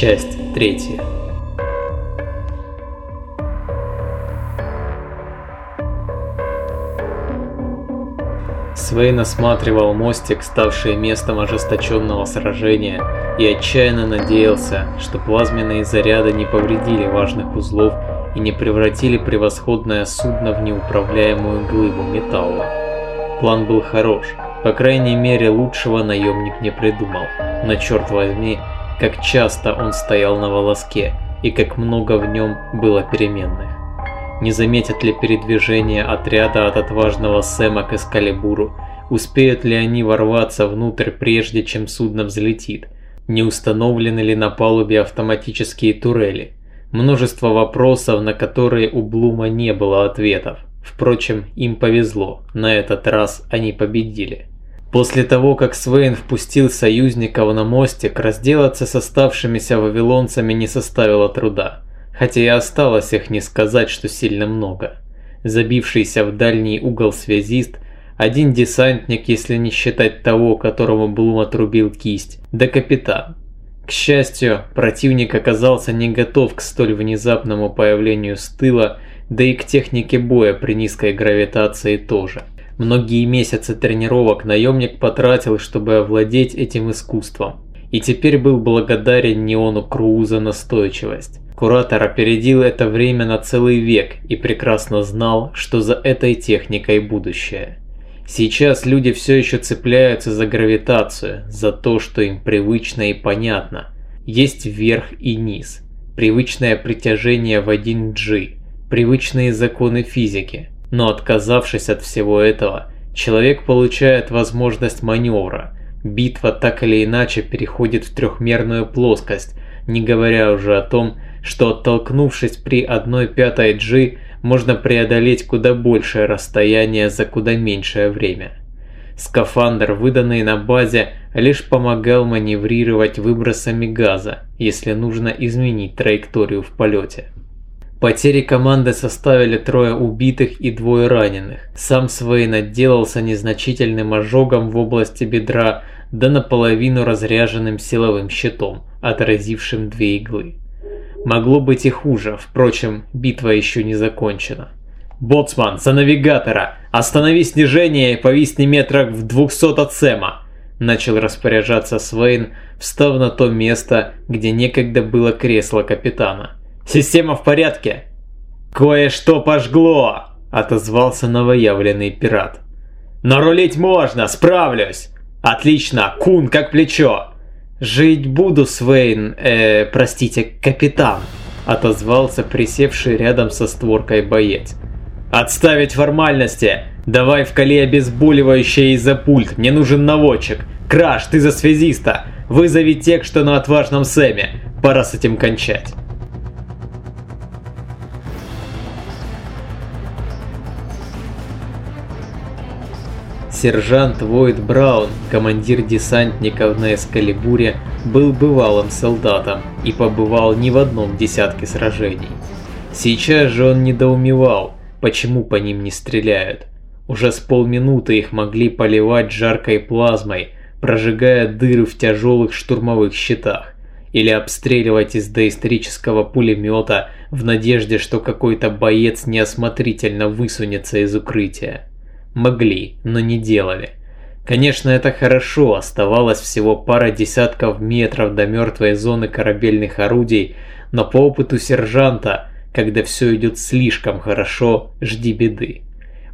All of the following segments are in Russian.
Часть третья. Свейн осматривал мостик, ставший местом ожесточенного сражения, и отчаянно надеялся, что плазменные заряды не повредили важных узлов и не превратили превосходное судно в неуправляемую глыбу металла. План был хорош, по крайней мере лучшего наемник не придумал, но черт возьми, как часто он стоял на волоске и как много в нем было переменных. Не заметят ли передвижение отряда от отважного Сэма к Эскалибуру? Успеют ли они ворваться внутрь прежде, чем судно взлетит? Не установлены ли на палубе автоматические турели? Множество вопросов, на которые у Блума не было ответов. Впрочем, им повезло, на этот раз они победили. После того, как Свейн впустил союзников на мостик, разделаться с оставшимися вавилонцами не составило труда хотя и осталось их не сказать, что сильно много. Забившийся в дальний угол связист, один десантник, если не считать того, которому Блум отрубил кисть, да капитан. К счастью, противник оказался не готов к столь внезапному появлению с тыла, да и к технике боя при низкой гравитации тоже. Многие месяцы тренировок наемник потратил, чтобы овладеть этим искусством. И теперь был благодарен Неону Круу за настойчивость. Куратор опередил это время на целый век и прекрасно знал, что за этой техникой будущее. Сейчас люди все еще цепляются за гравитацию, за то, что им привычно и понятно. Есть верх и низ, привычное притяжение в 1G, привычные законы физики. Но отказавшись от всего этого, человек получает возможность маневра. Битва так или иначе переходит в трехмерную плоскость, не говоря уже о том, что оттолкнувшись при 1 пятой G, можно преодолеть куда большее расстояние за куда меньшее время. Скафандр, выданный на базе, лишь помогал маневрировать выбросами газа, если нужно изменить траекторию в полете. Потери команды составили трое убитых и двое раненых. Сам Свейн отделался незначительным ожогом в области бедра, да наполовину разряженным силовым щитом, отразившим две иглы. Могло быть и хуже, впрочем, битва еще не закончена. «Боцман, за навигатора! Останови снижение и повисни метрах в 200 от Сэма!» Начал распоряжаться Свейн, встав на то место, где некогда было кресло капитана. «Система в порядке?» «Кое-что пожгло!» – отозвался новоявленный пират. «Но рулить можно, справлюсь!» «Отлично, кун как плечо!» «Жить буду, Свейн, э, простите, капитан», – отозвался присевший рядом со створкой боец. «Отставить формальности! Давай вкали обезболивающее из-за пульт, мне нужен наводчик! Краш, ты за связиста! Вызови тех, что на отважном Сэме! Пора с этим кончать!» Сержант Войд Браун, командир десантников на Эскалибуре, был бывалым солдатом и побывал не в одном десятке сражений. Сейчас же он недоумевал, почему по ним не стреляют. Уже с полминуты их могли поливать жаркой плазмой, прожигая дыры в тяжелых штурмовых щитах, или обстреливать из доисторического пулемета в надежде, что какой-то боец неосмотрительно высунется из укрытия. Могли, но не делали. Конечно, это хорошо, оставалось всего пара десятков метров до мертвой зоны корабельных орудий, но по опыту сержанта, когда все идет слишком хорошо, жди беды.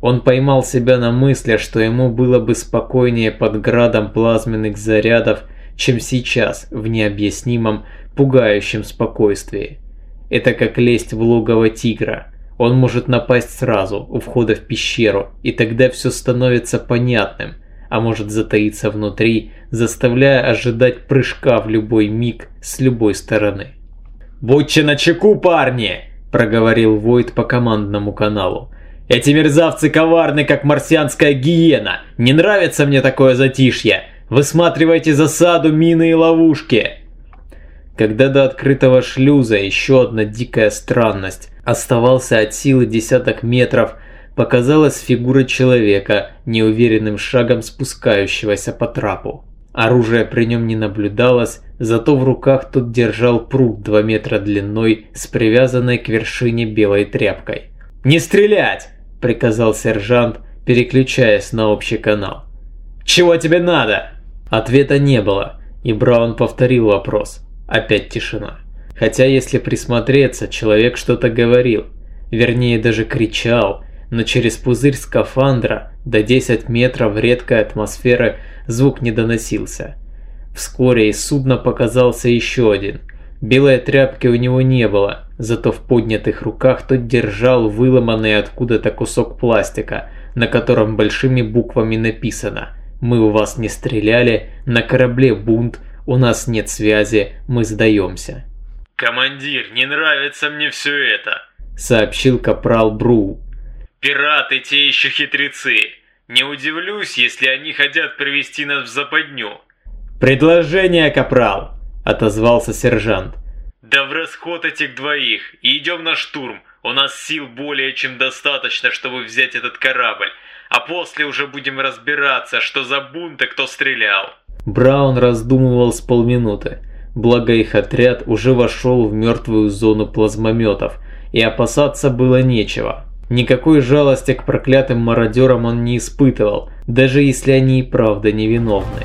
Он поймал себя на мысли, что ему было бы спокойнее под градом плазменных зарядов, чем сейчас в необъяснимом, пугающем спокойствии. Это как лезть в логово тигра. Он может напасть сразу, у входа в пещеру, и тогда все становится понятным, а может затаиться внутри, заставляя ожидать прыжка в любой миг с любой стороны. «Будьте начеку, парни!» – проговорил Войд по командному каналу. «Эти мерзавцы коварны, как марсианская гиена! Не нравится мне такое затишье! Высматривайте засаду, мины и ловушки!» Когда до открытого шлюза еще одна дикая странность оставался от силы десяток метров, показалась фигура человека, неуверенным шагом спускающегося по трапу. Оружия при нем не наблюдалось, зато в руках тот держал пруд 2 метра длиной с привязанной к вершине белой тряпкой. «Не стрелять!» – приказал сержант, переключаясь на общий канал. «Чего тебе надо?» Ответа не было, и Браун повторил вопрос. Опять тишина. Хотя если присмотреться, человек что-то говорил. Вернее, даже кричал, но через пузырь скафандра до 10 метров редкой атмосферы звук не доносился. Вскоре из судна показался еще один. Белой тряпки у него не было, зато в поднятых руках тот держал выломанный откуда-то кусок пластика, на котором большими буквами написано «Мы у вас не стреляли, на корабле бунт, у нас нет связи, мы сдаемся». «Командир, не нравится мне все это», — сообщил капрал Бру. «Пираты те еще хитрецы. Не удивлюсь, если они хотят привести нас в западню». «Предложение, капрал!» — отозвался сержант. «Да в расход этих двоих, и идем на штурм. У нас сил более чем достаточно, чтобы взять этот корабль, а после уже будем разбираться, что за бунт и кто стрелял». Браун раздумывал с полминуты, благо их отряд уже вошел в мертвую зону плазмометов, и опасаться было нечего. Никакой жалости к проклятым мародерам он не испытывал, даже если они и правда невиновны.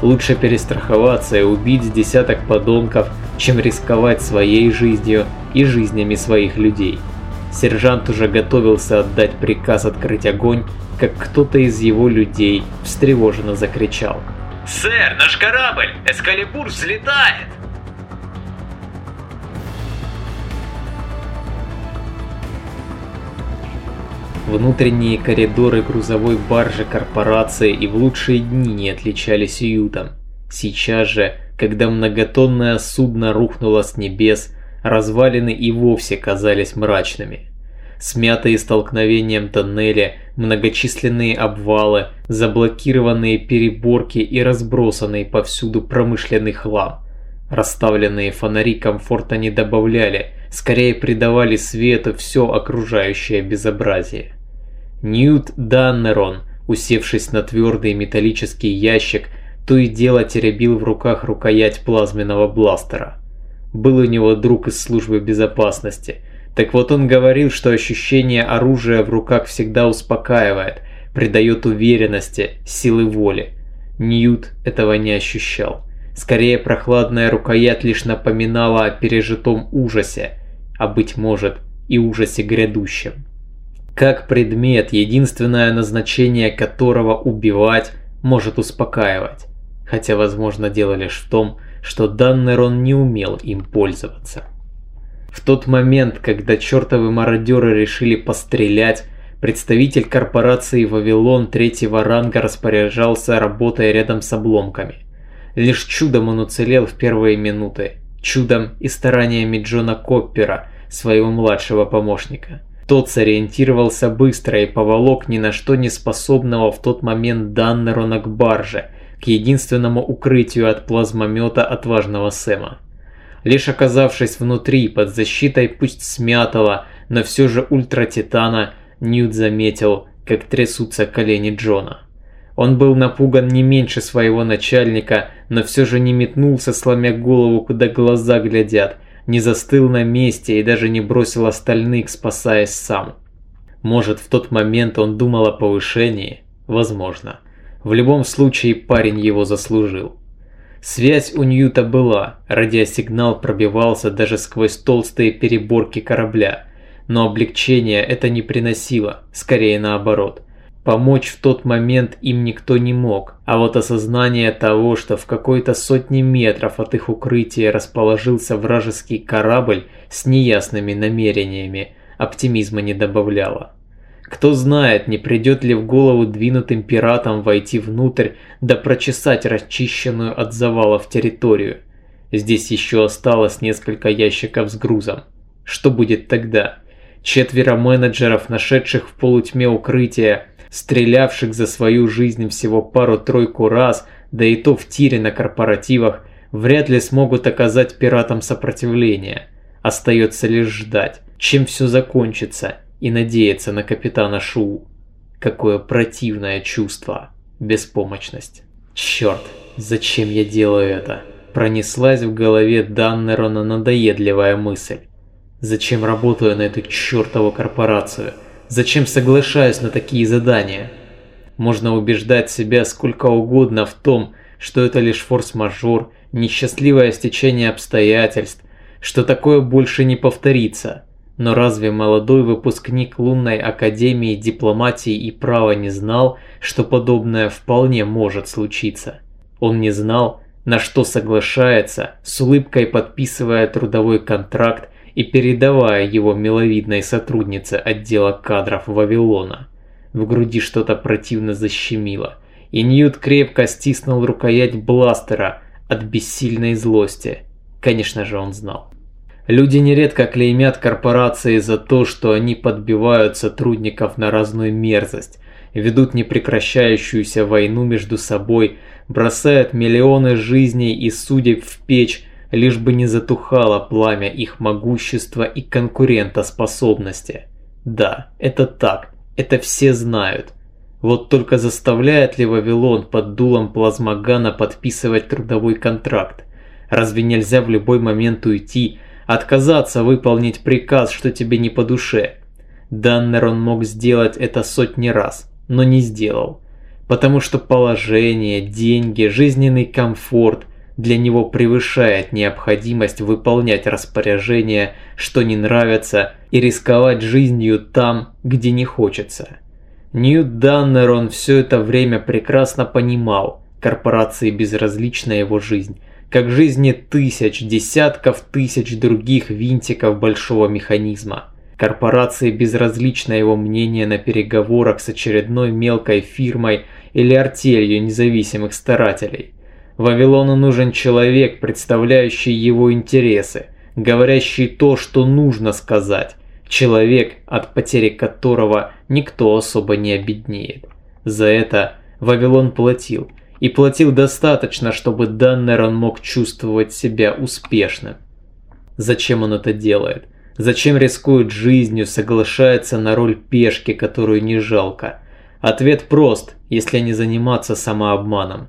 Лучше перестраховаться и убить десяток подонков, чем рисковать своей жизнью и жизнями своих людей. Сержант уже готовился отдать приказ открыть огонь, как кто-то из его людей встревоженно закричал. «Сэр, наш корабль! Эскалибур взлетает!» Внутренние коридоры грузовой баржи корпорации и в лучшие дни не отличались уютом. Сейчас же, когда многотонное судно рухнуло с небес, развалины и вовсе казались мрачными. Смятые столкновением тоннеля, многочисленные обвалы, заблокированные переборки и разбросанный повсюду промышленный хлам. Расставленные фонари комфорта не добавляли, скорее придавали свету все окружающее безобразие. Ньют Даннерон, усевшись на твердый металлический ящик, то и дело теребил в руках рукоять плазменного бластера. Был у него друг из службы безопасности. Так вот он говорил, что ощущение оружия в руках всегда успокаивает, придает уверенности, силы воли. Ньют этого не ощущал. Скорее прохладная рукоять лишь напоминала о пережитом ужасе, а быть может и ужасе грядущем как предмет, единственное назначение которого убивать, может успокаивать. Хотя, возможно, дело лишь в том, что Даннерон не умел им пользоваться. В тот момент, когда чертовы мародеры решили пострелять, представитель корпорации Вавилон третьего ранга распоряжался, работая рядом с обломками. Лишь чудом он уцелел в первые минуты. Чудом и стараниями Джона Коппера, своего младшего помощника. Тот сориентировался быстро и поволок ни на что не способного в тот момент Даннерона к барже, к единственному укрытию от плазмомета отважного Сэма. Лишь оказавшись внутри, под защитой пусть смятого, но все же ультратитана, Ньют заметил, как трясутся колени Джона. Он был напуган не меньше своего начальника, но все же не метнулся, сломя голову, куда глаза глядят – не застыл на месте и даже не бросил остальных, спасаясь сам. Может, в тот момент он думал о повышении? Возможно. В любом случае парень его заслужил. Связь у Ньюта была, радиосигнал пробивался даже сквозь толстые переборки корабля, но облегчения это не приносило, скорее наоборот. Помочь в тот момент им никто не мог, а вот осознание того, что в какой-то сотне метров от их укрытия расположился вражеский корабль с неясными намерениями, оптимизма не добавляло. Кто знает, не придет ли в голову двинутым пиратам войти внутрь да прочесать расчищенную от завалов территорию. Здесь еще осталось несколько ящиков с грузом. Что будет тогда? Четверо менеджеров, нашедших в полутьме укрытия, стрелявших за свою жизнь всего пару-тройку раз, да и то в тире на корпоративах, вряд ли смогут оказать пиратам сопротивление. Остается лишь ждать, чем все закончится, и надеяться на капитана Шоу. Какое противное чувство. Беспомощность. Черт, Зачем я делаю это? Пронеслась в голове Даннерона надоедливая мысль. Зачем работаю на эту чертову корпорацию? Зачем соглашаюсь на такие задания? Можно убеждать себя сколько угодно в том, что это лишь форс-мажор, несчастливое стечение обстоятельств, что такое больше не повторится. Но разве молодой выпускник лунной академии дипломатии и права не знал, что подобное вполне может случиться? Он не знал, на что соглашается, с улыбкой подписывая трудовой контракт и передавая его миловидной сотруднице отдела кадров Вавилона. В груди что-то противно защемило, и Ньют крепко стиснул рукоять бластера от бессильной злости. Конечно же он знал. Люди нередко клеймят корпорации за то, что они подбивают сотрудников на разную мерзость, ведут непрекращающуюся войну между собой, бросают миллионы жизней и судеб в печь, лишь бы не затухало пламя их могущества и конкурентоспособности. Да, это так, это все знают. Вот только заставляет ли Вавилон под дулом плазмогана подписывать трудовой контракт? Разве нельзя в любой момент уйти, отказаться выполнить приказ, что тебе не по душе? Даннер он мог сделать это сотни раз но не сделал. Потому что положение, деньги, жизненный комфорт для него превышает необходимость выполнять распоряжения, что не нравится, и рисковать жизнью там, где не хочется. Ньют Даннер он все это время прекрасно понимал, корпорации безразлична его жизнь, как жизни тысяч, десятков тысяч других винтиков большого механизма. Корпорации безразлично его мнение на переговорах с очередной мелкой фирмой или артелью независимых старателей. Вавилону нужен человек, представляющий его интересы, говорящий то, что нужно сказать. Человек, от потери которого никто особо не обеднеет. За это Вавилон платил. И платил достаточно, чтобы Даннерон мог чувствовать себя успешным. Зачем он это делает? Зачем рискует жизнью, соглашается на роль пешки, которую не жалко? Ответ прост, если не заниматься самообманом.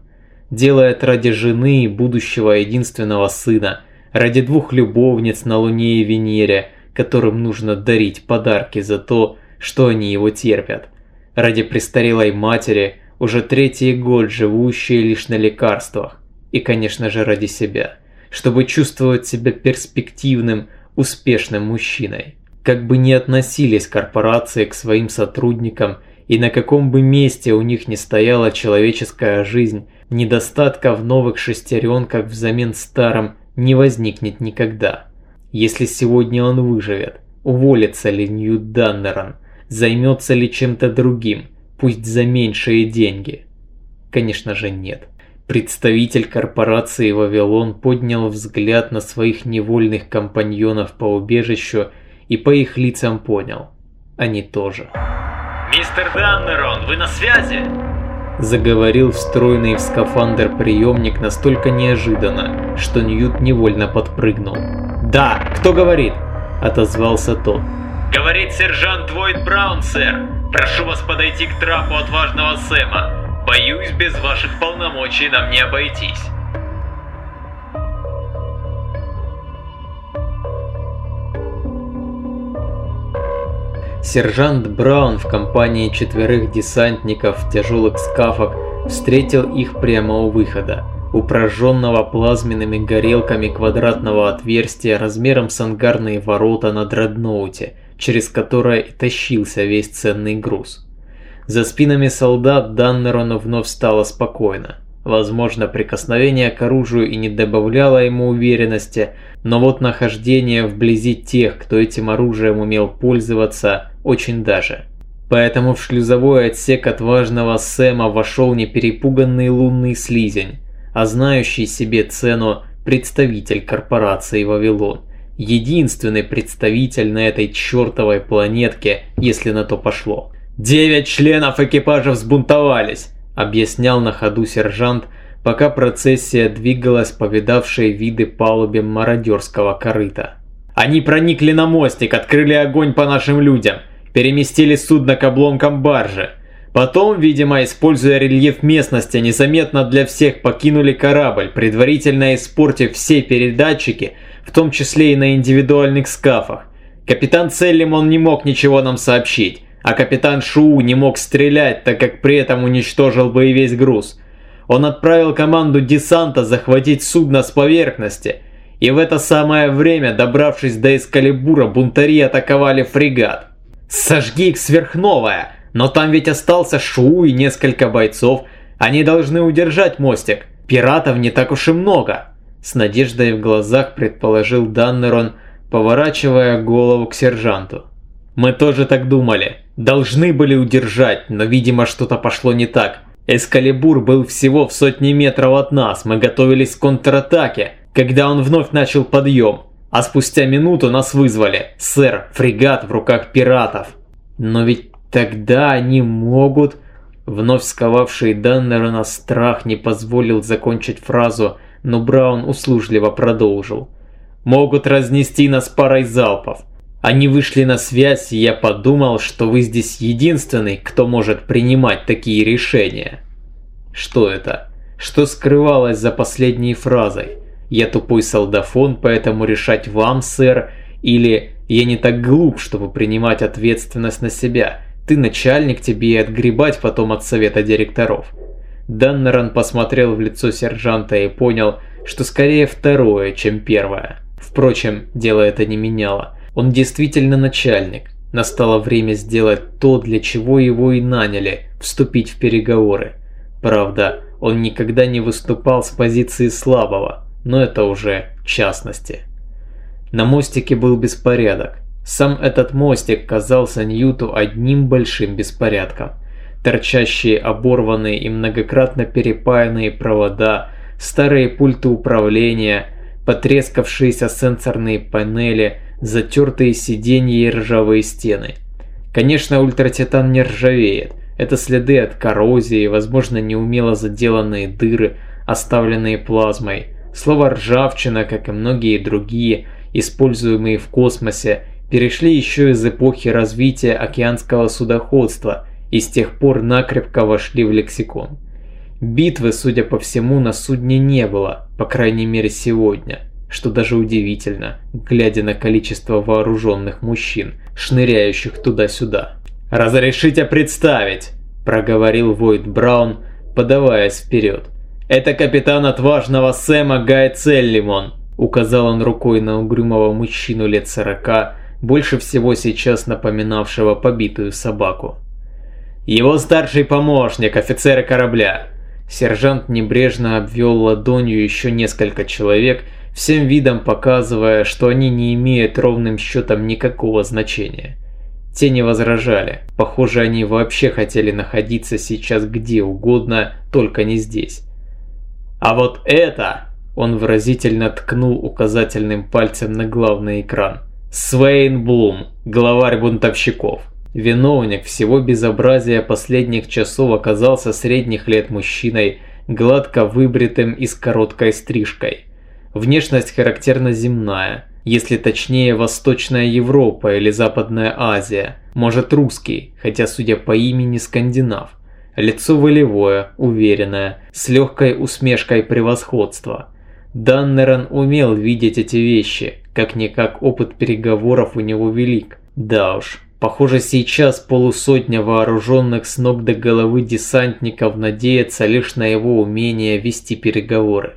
Делает ради жены и будущего единственного сына, ради двух любовниц на Луне и Венере, которым нужно дарить подарки за то, что они его терпят. Ради престарелой матери, уже третий год живущей лишь на лекарствах. И, конечно же, ради себя. Чтобы чувствовать себя перспективным, успешным мужчиной. Как бы ни относились корпорации к своим сотрудникам и на каком бы месте у них ни стояла человеческая жизнь, недостатка в новых шестеренках взамен старым не возникнет никогда. Если сегодня он выживет, уволится ли Ньют Даннерон, займется ли чем-то другим, пусть за меньшие деньги? Конечно же нет. Представитель корпорации «Вавилон» поднял взгляд на своих невольных компаньонов по убежищу и по их лицам понял. Они тоже. «Мистер Даннерон, вы на связи?» Заговорил встроенный в скафандр приемник настолько неожиданно, что Ньют невольно подпрыгнул. «Да, кто говорит?» – отозвался тот. «Говорит сержант Войд Браун, сэр. Прошу вас подойти к трапу отважного Сэма. Боюсь, без ваших полномочий нам не обойтись. Сержант Браун в компании четверых десантников тяжелых скафах встретил их прямо у выхода, упраженного плазменными горелками квадратного отверстия размером с ангарные ворота на дредноуте, через которое и тащился весь ценный груз. За спинами солдат Даннерону вновь стало спокойно. Возможно, прикосновение к оружию и не добавляло ему уверенности, но вот нахождение вблизи тех, кто этим оружием умел пользоваться, очень даже. Поэтому в шлюзовой отсек отважного Сэма вошел не перепуганный лунный слизень, а знающий себе цену представитель корпорации Вавилон. Единственный представитель на этой чертовой планетке, если на то пошло. «Девять членов экипажа взбунтовались», — объяснял на ходу сержант, пока процессия двигалась по видавшей виды палубе мародерского корыта. «Они проникли на мостик, открыли огонь по нашим людям, переместили судно к обломкам баржи. Потом, видимо, используя рельеф местности, незаметно для всех покинули корабль, предварительно испортив все передатчики, в том числе и на индивидуальных скафах. Капитан Целлимон не мог ничего нам сообщить, а капитан Шуу не мог стрелять, так как при этом уничтожил бы и весь груз. Он отправил команду десанта захватить судно с поверхности, и в это самое время, добравшись до Эскалибура, бунтари атаковали фрегат. «Сожги их сверхновая!» Но там ведь остался Шу и несколько бойцов. Они должны удержать мостик. Пиратов не так уж и много. С надеждой в глазах предположил Даннерон, поворачивая голову к сержанту. Мы тоже так думали. Должны были удержать, но видимо что-то пошло не так. Эскалибур был всего в сотни метров от нас, мы готовились к контратаке, когда он вновь начал подъем. А спустя минуту нас вызвали. Сэр, фрегат в руках пиратов. Но ведь Тогда они могут... Вновь сковавший Даннерона страх не позволил закончить фразу, но Браун услужливо продолжил. «Могут разнести нас парой залпов. Они вышли на связь, и я подумал, что вы здесь единственный, кто может принимать такие решения». Что это? Что скрывалось за последней фразой? Я тупой солдафон, поэтому решать вам, сэр, или я не так глуп, чтобы принимать ответственность на себя? Ты начальник, тебе и отгребать потом от совета директоров. Даннерон посмотрел в лицо сержанта и понял, что скорее второе, чем первое. Впрочем, дело это не меняло. Он действительно начальник. Настало время сделать то, для чего его и наняли – вступить в переговоры. Правда, он никогда не выступал с позиции слабого, но это уже частности. На мостике был беспорядок. Сам этот мостик казался Ньюту одним большим беспорядком. Торчащие оборванные и многократно перепаянные провода, старые пульты управления, потрескавшиеся сенсорные панели, затертые сиденья и ржавые стены. Конечно, ультратитан не ржавеет. Это следы от коррозии, возможно, неумело заделанные дыры, оставленные плазмой. Слово «ржавчина», как и многие другие, используемые в космосе, перешли еще из эпохи развития океанского судоходства и с тех пор накрепко вошли в лексикон. Битвы, судя по всему, на судне не было, по крайней мере сегодня, что даже удивительно, глядя на количество вооруженных мужчин, шныряющих туда-сюда. «Разрешите представить!» – проговорил Войд Браун, подаваясь вперед. «Это капитан отважного Сэма Гай Целлимон!» – указал он рукой на угрюмого мужчину лет сорока, больше всего сейчас напоминавшего побитую собаку. Его старший помощник, офицеры корабля. Сержант небрежно обвел ладонью еще несколько человек, всем видом показывая, что они не имеют ровным счетом никакого значения. Те не возражали. Похоже, они вообще хотели находиться сейчас где угодно, только не здесь. А вот это... Он выразительно ткнул указательным пальцем на главный экран. Свейн Блум, главарь бунтовщиков. Виновник всего безобразия последних часов оказался средних лет мужчиной, гладко выбритым и с короткой стрижкой. Внешность характерно земная, если точнее Восточная Европа или Западная Азия, может русский, хотя судя по имени скандинав. Лицо волевое, уверенное, с легкой усмешкой превосходства. Даннерон умел видеть эти вещи, как-никак опыт переговоров у него велик. Да уж, похоже сейчас полусотня вооруженных с ног до головы десантников надеется лишь на его умение вести переговоры.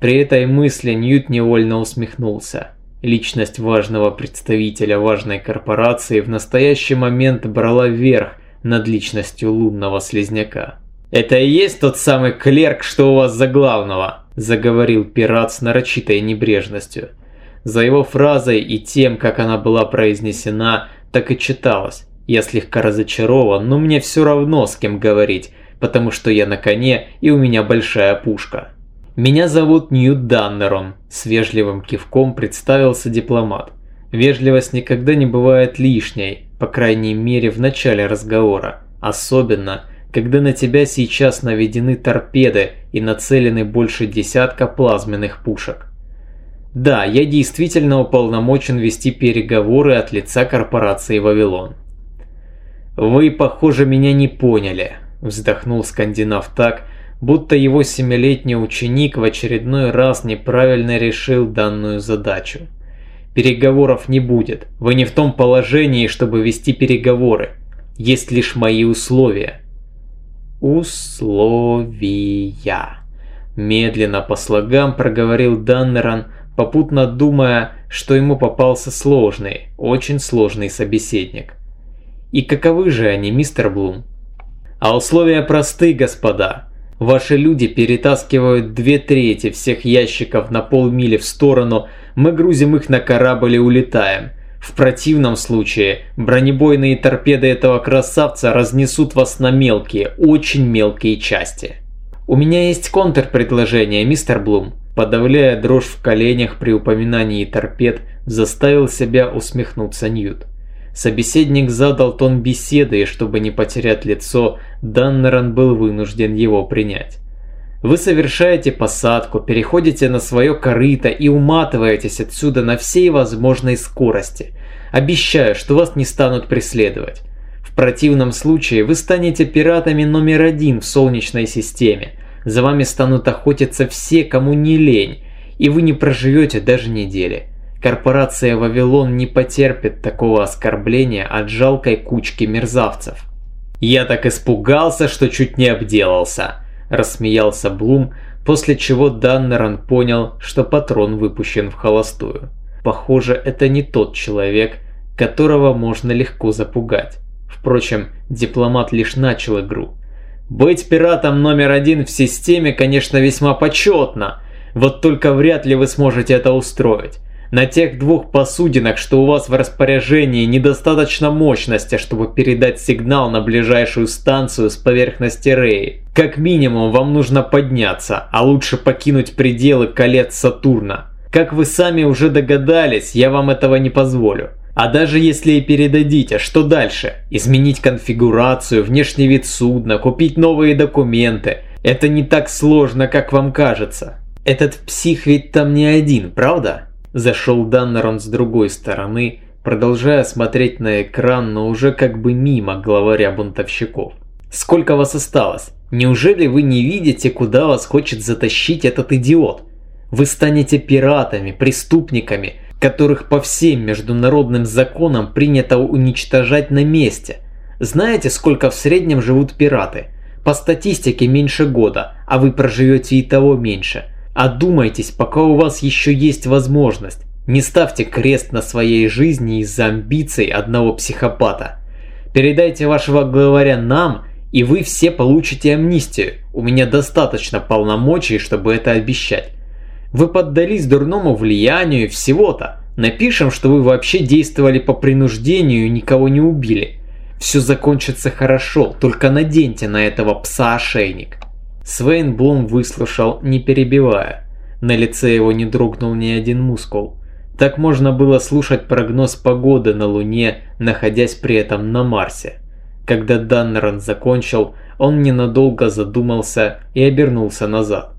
При этой мысли Ньют невольно усмехнулся. Личность важного представителя важной корпорации в настоящий момент брала верх над личностью лунного слизняка. «Это и есть тот самый клерк, что у вас за главного?» – заговорил пират с нарочитой небрежностью – за его фразой и тем, как она была произнесена, так и читалось. Я слегка разочарован, но мне все равно с кем говорить, потому что я на коне и у меня большая пушка. Меня зовут Ньют Даннерон, с вежливым кивком представился дипломат. Вежливость никогда не бывает лишней, по крайней мере в начале разговора. Особенно, когда на тебя сейчас наведены торпеды и нацелены больше десятка плазменных пушек. Да, я действительно уполномочен вести переговоры от лица корпорации «Вавилон». «Вы, похоже, меня не поняли», – вздохнул скандинав так, будто его семилетний ученик в очередной раз неправильно решил данную задачу. «Переговоров не будет. Вы не в том положении, чтобы вести переговоры. Есть лишь мои условия». «Условия», – медленно по слогам проговорил Даннеран, попутно думая, что ему попался сложный, очень сложный собеседник. И каковы же они, мистер Блум? А условия просты, господа. Ваши люди перетаскивают две трети всех ящиков на полмили в сторону, мы грузим их на корабль и улетаем. В противном случае бронебойные торпеды этого красавца разнесут вас на мелкие, очень мелкие части. У меня есть контрпредложение, мистер Блум. Подавляя дрожь в коленях при упоминании торпед, заставил себя усмехнуться Ньют. Собеседник задал тон беседы, и чтобы не потерять лицо, Даннерон был вынужден его принять. Вы совершаете посадку, переходите на свое корыто и уматываетесь отсюда на всей возможной скорости. Обещаю, что вас не станут преследовать. В противном случае вы станете пиратами номер один в Солнечной системе. За вами станут охотиться все, кому не лень, и вы не проживете даже недели. Корпорация Вавилон не потерпит такого оскорбления от жалкой кучки мерзавцев. «Я так испугался, что чуть не обделался», – рассмеялся Блум, после чего Даннерон понял, что патрон выпущен в холостую. Похоже, это не тот человек, которого можно легко запугать. Впрочем, дипломат лишь начал игру. Быть пиратом номер один в системе, конечно, весьма почетно, вот только вряд ли вы сможете это устроить. На тех двух посудинах, что у вас в распоряжении, недостаточно мощности, чтобы передать сигнал на ближайшую станцию с поверхности Реи. Как минимум, вам нужно подняться, а лучше покинуть пределы колец Сатурна. Как вы сами уже догадались, я вам этого не позволю. А даже если и передадите, что дальше? Изменить конфигурацию, внешний вид судна, купить новые документы. Это не так сложно, как вам кажется. Этот псих ведь там не один, правда? Зашел Даннерон с другой стороны, продолжая смотреть на экран, но уже как бы мимо главаря бунтовщиков. «Сколько вас осталось? Неужели вы не видите, куда вас хочет затащить этот идиот? Вы станете пиратами, преступниками, которых по всем международным законам принято уничтожать на месте. Знаете, сколько в среднем живут пираты? По статистике меньше года, а вы проживете и того меньше – Одумайтесь, пока у вас еще есть возможность. Не ставьте крест на своей жизни из-за амбиций одного психопата. Передайте вашего главаря нам, и вы все получите амнистию. У меня достаточно полномочий, чтобы это обещать. Вы поддались дурному влиянию всего-то. Напишем, что вы вообще действовали по принуждению и никого не убили. Все закончится хорошо, только наденьте на этого пса ошейник. Свейн Блум выслушал, не перебивая. На лице его не дрогнул ни один мускул. Так можно было слушать прогноз погоды на Луне, находясь при этом на Марсе. Когда Даннерон закончил, он ненадолго задумался и обернулся назад.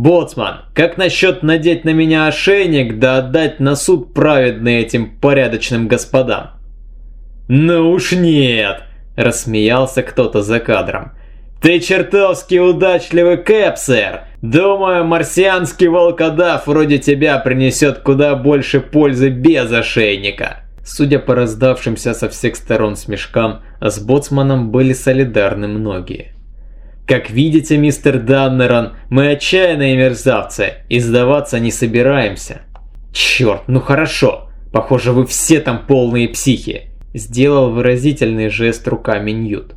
«Боцман, как насчет надеть на меня ошейник да отдать на суд праведный этим порядочным господам?» «Ну уж нет!» – рассмеялся кто-то за кадром. «Ты чертовски удачливый Кэп, сэр! Думаю, марсианский волкодав вроде тебя принесет куда больше пользы без ошейника!» Судя по раздавшимся со всех сторон смешкам, с боцманом были солидарны многие. «Как видите, мистер Даннерон, мы отчаянные мерзавцы и сдаваться не собираемся». «Черт, ну хорошо, похоже вы все там полные психи», сделал выразительный жест руками Ньют.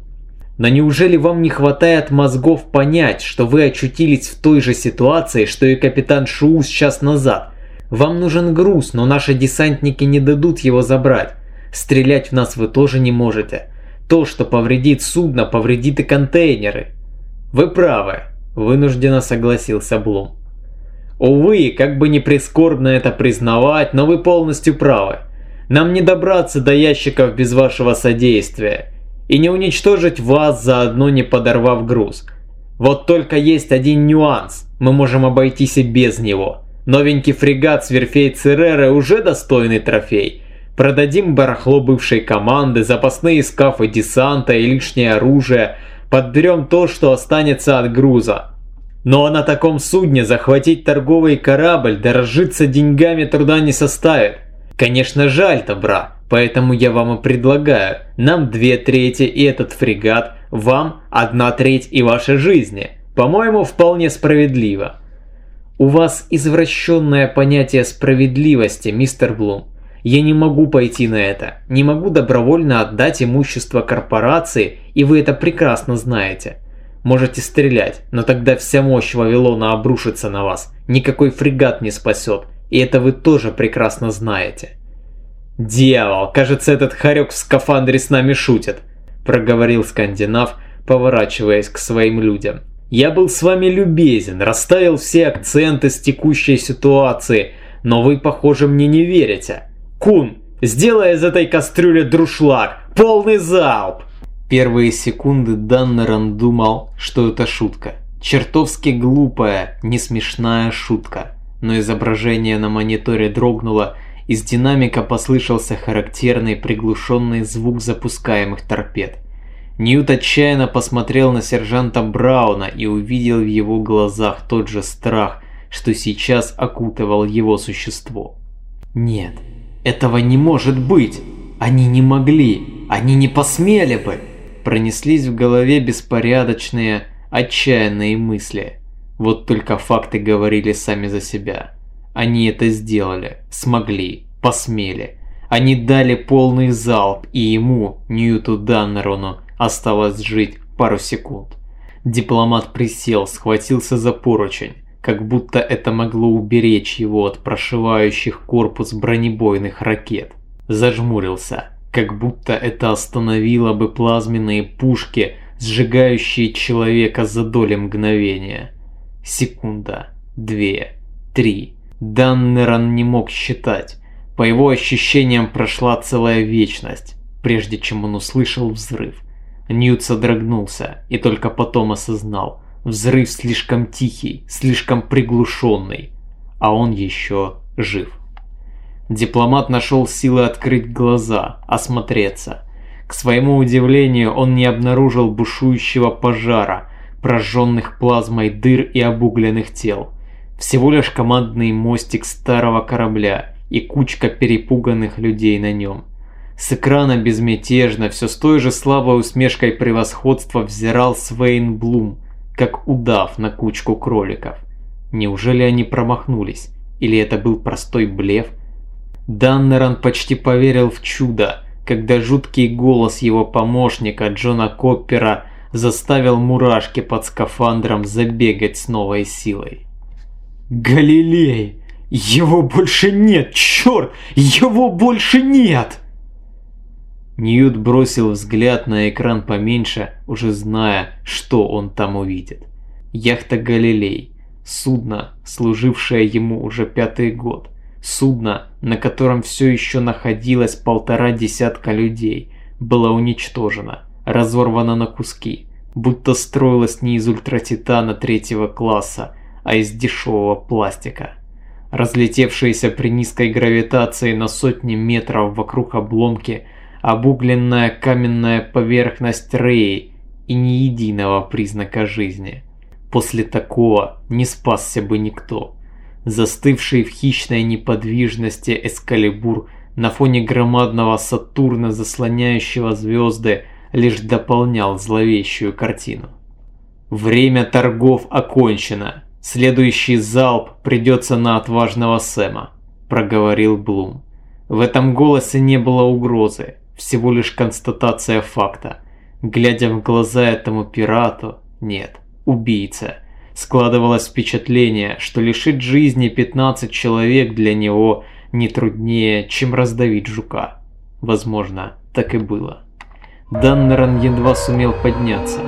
Но неужели вам не хватает мозгов понять, что вы очутились в той же ситуации, что и капитан Шоу час назад? Вам нужен груз, но наши десантники не дадут его забрать. Стрелять в нас вы тоже не можете. То, что повредит судно, повредит и контейнеры. Вы правы, вынужденно согласился Блум. Увы, как бы не прискорбно это признавать, но вы полностью правы. Нам не добраться до ящиков без вашего содействия и не уничтожить вас, заодно не подорвав груз. Вот только есть один нюанс, мы можем обойтись и без него. Новенький фрегат с верфей Цереры уже достойный трофей. Продадим барахло бывшей команды, запасные скафы десанта и лишнее оружие. Подберем то, что останется от груза. Но на таком судне захватить торговый корабль, дорожиться деньгами труда не составит. Конечно, жаль добра, поэтому я вам и предлагаю. Нам две трети и этот фрегат, вам одна треть и вашей жизни. По-моему, вполне справедливо. У вас извращенное понятие справедливости, мистер Блум. Я не могу пойти на это. Не могу добровольно отдать имущество корпорации, и вы это прекрасно знаете. Можете стрелять, но тогда вся мощь Вавилона обрушится на вас. Никакой фрегат не спасет, и это вы тоже прекрасно знаете. «Дьявол, кажется, этот хорек в скафандре с нами шутит», – проговорил скандинав, поворачиваясь к своим людям. «Я был с вами любезен, расставил все акценты с текущей ситуации, но вы, похоже, мне не верите. Кун, сделай из этой кастрюли друшлаг, полный залп!» Первые секунды Даннерон думал, что это шутка. Чертовски глупая, не смешная шутка. Но изображение на мониторе дрогнуло, из динамика послышался характерный приглушенный звук запускаемых торпед. Ньют отчаянно посмотрел на сержанта Брауна и увидел в его глазах тот же страх, что сейчас окутывал его существо. «Нет, этого не может быть! Они не могли! Они не посмели бы!» Пронеслись в голове беспорядочные, отчаянные мысли. Вот только факты говорили сами за себя. Они это сделали, смогли, посмели. Они дали полный залп, и ему, Ньюту Даннерону, осталось жить пару секунд. Дипломат присел, схватился за поручень, как будто это могло уберечь его от прошивающих корпус бронебойных ракет. Зажмурился, как будто это остановило бы плазменные пушки, сжигающие человека за доли мгновения. Секунда, две, три. Даннерон не мог считать. По его ощущениям прошла целая вечность, прежде чем он услышал взрыв. Ньют содрогнулся и только потом осознал. Взрыв слишком тихий, слишком приглушенный, а он еще жив. Дипломат нашел силы открыть глаза, осмотреться. К своему удивлению, он не обнаружил бушующего пожара, прожженных плазмой дыр и обугленных тел. Всего лишь командный мостик старого корабля и кучка перепуганных людей на нем. С экрана безмятежно, все с той же слабой усмешкой превосходства взирал Свейн Блум, как удав на кучку кроликов. Неужели они промахнулись? Или это был простой блеф? Даннерон почти поверил в чудо, когда жуткий голос его помощника Джона Коппера заставил мурашки под скафандром забегать с новой силой. «Галилей! Его больше нет! Черт! Его больше нет!» Ньют бросил взгляд на экран поменьше, уже зная, что он там увидит. Яхта «Галилей» – судно, служившее ему уже пятый год. Судно, на котором все еще находилось полтора десятка людей, было уничтожено, разорвано на куски, будто строилось не из ультратитана третьего класса, а из дешевого пластика. Разлетевшиеся при низкой гравитации на сотни метров вокруг обломки, обугленная каменная поверхность Реи и ни единого признака жизни. После такого не спасся бы никто. Застывший в хищной неподвижности Эскалибур на фоне громадного Сатурна, заслоняющего звезды, лишь дополнял зловещую картину. Время торгов окончено. Следующий залп придется на отважного Сэма, проговорил Блум. В этом голосе не было угрозы, всего лишь констатация факта. Глядя в глаза этому пирату, нет, убийца, Складывалось впечатление, что лишить жизни 15 человек для него не труднее, чем раздавить жука. Возможно, так и было. Даннерон едва сумел подняться.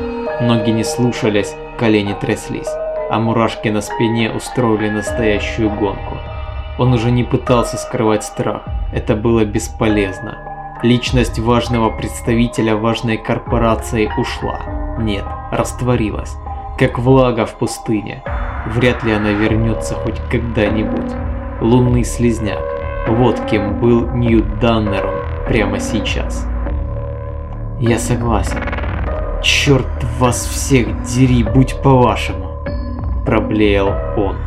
Ноги не слушались, колени тряслись, а мурашки на спине устроили настоящую гонку. Он уже не пытался скрывать страх, это было бесполезно. Личность важного представителя важной корпорации ушла. Нет, растворилась как влага в пустыне. Вряд ли она вернется хоть когда-нибудь. Лунный слизняк. Вот кем был Ньют Даннерон прямо сейчас. Я согласен. Черт вас всех дери, будь по-вашему, проблеял он.